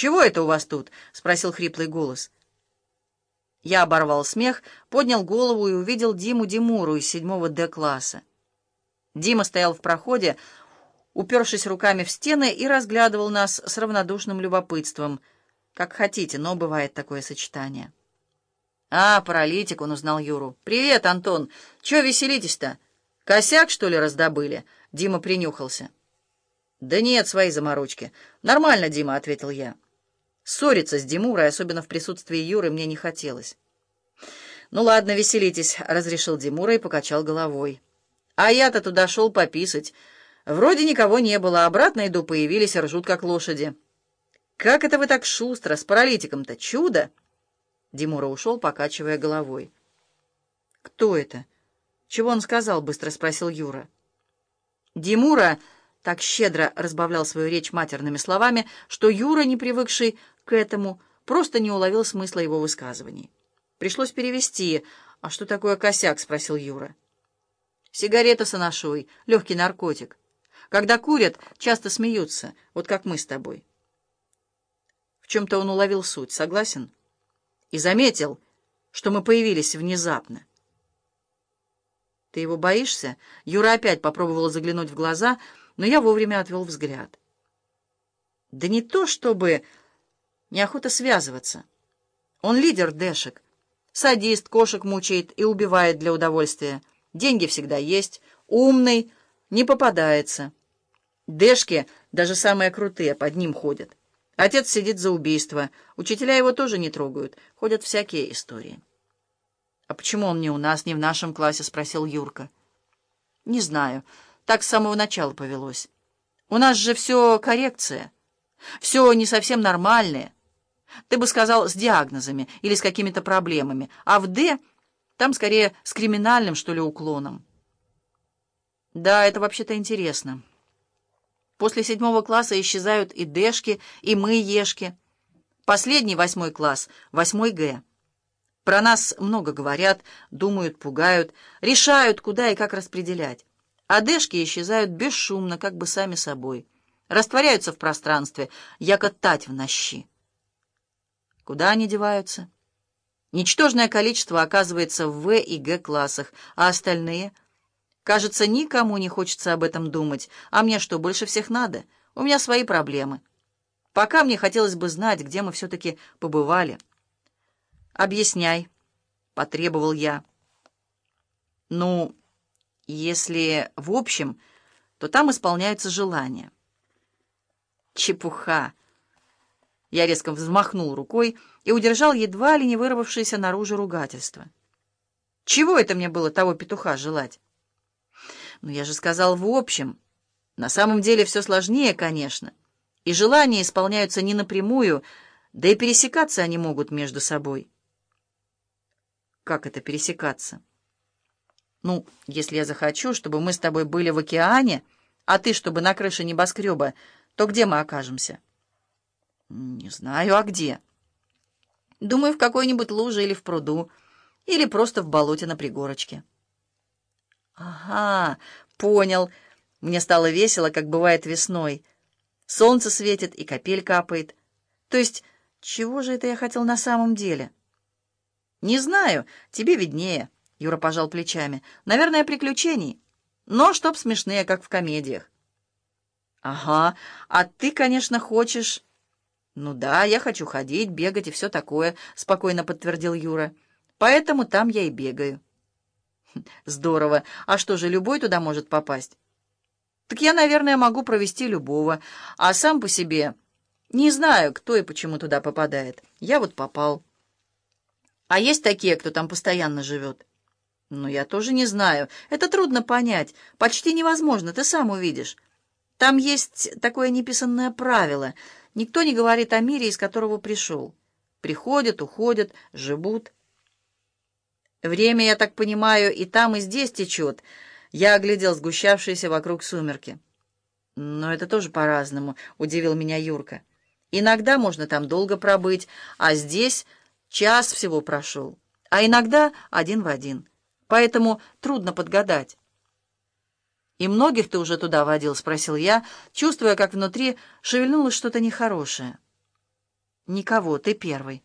«Чего это у вас тут?» — спросил хриплый голос. Я оборвал смех, поднял голову и увидел Диму Димуру из седьмого Д-класса. Дима стоял в проходе, упершись руками в стены, и разглядывал нас с равнодушным любопытством. Как хотите, но бывает такое сочетание. «А, паралитик», — он узнал Юру. «Привет, Антон. Чего веселитесь-то? Косяк, что ли, раздобыли?» Дима принюхался. «Да нет, свои заморочки. Нормально, Дима», — ответил я. Ссориться с Димурой, особенно в присутствии Юры, мне не хотелось. «Ну ладно, веселитесь», — разрешил Димура и покачал головой. «А я-то туда шел пописать. Вроде никого не было, обратно иду, появились, ржут как лошади». «Как это вы так шустро, с паралитиком-то? Чудо!» Димура ушел, покачивая головой. «Кто это? Чего он сказал?» — быстро спросил Юра. Димура так щедро разбавлял свою речь матерными словами, что Юра, не привыкший к этому, просто не уловил смысла его высказываний. Пришлось перевести. «А что такое косяк?» — спросил Юра. «Сигарета с анашой, легкий наркотик. Когда курят, часто смеются, вот как мы с тобой». В чем-то он уловил суть, согласен? И заметил, что мы появились внезапно. «Ты его боишься?» Юра опять попробовал заглянуть в глаза — но я вовремя отвел взгляд. Да не то чтобы неохота связываться. Он лидер Дэшек. Садист, кошек мучает и убивает для удовольствия. Деньги всегда есть, умный, не попадается. Дэшки, даже самые крутые, под ним ходят. Отец сидит за убийство. Учителя его тоже не трогают. Ходят всякие истории. «А почему он не у нас, не в нашем классе?» — спросил Юрка. «Не знаю». Так с самого начала повелось. У нас же все коррекция. Все не совсем нормальное. Ты бы сказал, с диагнозами или с какими-то проблемами. А в «Д» там скорее с криминальным, что ли, уклоном. Да, это вообще-то интересно. После седьмого класса исчезают и Дэшки, и мы, Ешки. Последний, восьмой класс, восьмой Г. Про нас много говорят, думают, пугают, решают, куда и как распределять. Одежки исчезают бесшумно, как бы сами собой. Растворяются в пространстве, яко тать в нощи. Куда они деваются? Ничтожное количество оказывается в В и Г классах, а остальные? Кажется, никому не хочется об этом думать. А мне что, больше всех надо? У меня свои проблемы. Пока мне хотелось бы знать, где мы все-таки побывали. «Объясняй», — потребовал я. «Ну, если в общем, то там исполняются желания. Чепуха! Я резко взмахнул рукой и удержал едва ли не вырвавшееся наружу ругательство. Чего это мне было того петуха желать? Ну, я же сказал в общем. На самом деле все сложнее, конечно. И желания исполняются не напрямую, да и пересекаться они могут между собой. Как это пересекаться? Ну, если я захочу, чтобы мы с тобой были в океане, а ты, чтобы на крыше небоскреба, то где мы окажемся? Не знаю, а где? Думаю, в какой-нибудь луже или в пруду, или просто в болоте на пригорочке. Ага, понял. Мне стало весело, как бывает весной. Солнце светит и капель капает. То есть, чего же это я хотел на самом деле? Не знаю, тебе виднее. Юра пожал плечами. «Наверное, приключений. Но чтоб смешные, как в комедиях». «Ага, а ты, конечно, хочешь...» «Ну да, я хочу ходить, бегать и все такое», — спокойно подтвердил Юра. «Поэтому там я и бегаю». «Здорово. А что же, любой туда может попасть?» «Так я, наверное, могу провести любого. А сам по себе...» «Не знаю, кто и почему туда попадает. Я вот попал». «А есть такие, кто там постоянно живет?» «Ну, я тоже не знаю. Это трудно понять. Почти невозможно, ты сам увидишь. Там есть такое неписанное правило. Никто не говорит о мире, из которого пришел. Приходят, уходят, живут. Время, я так понимаю, и там, и здесь течет. Я оглядел сгущавшиеся вокруг сумерки. Но это тоже по-разному, удивил меня Юрка. Иногда можно там долго пробыть, а здесь час всего прошел, а иногда один в один поэтому трудно подгадать. «И многих ты уже туда водил?» — спросил я, чувствуя, как внутри шевельнулось что-то нехорошее. «Никого, ты первый».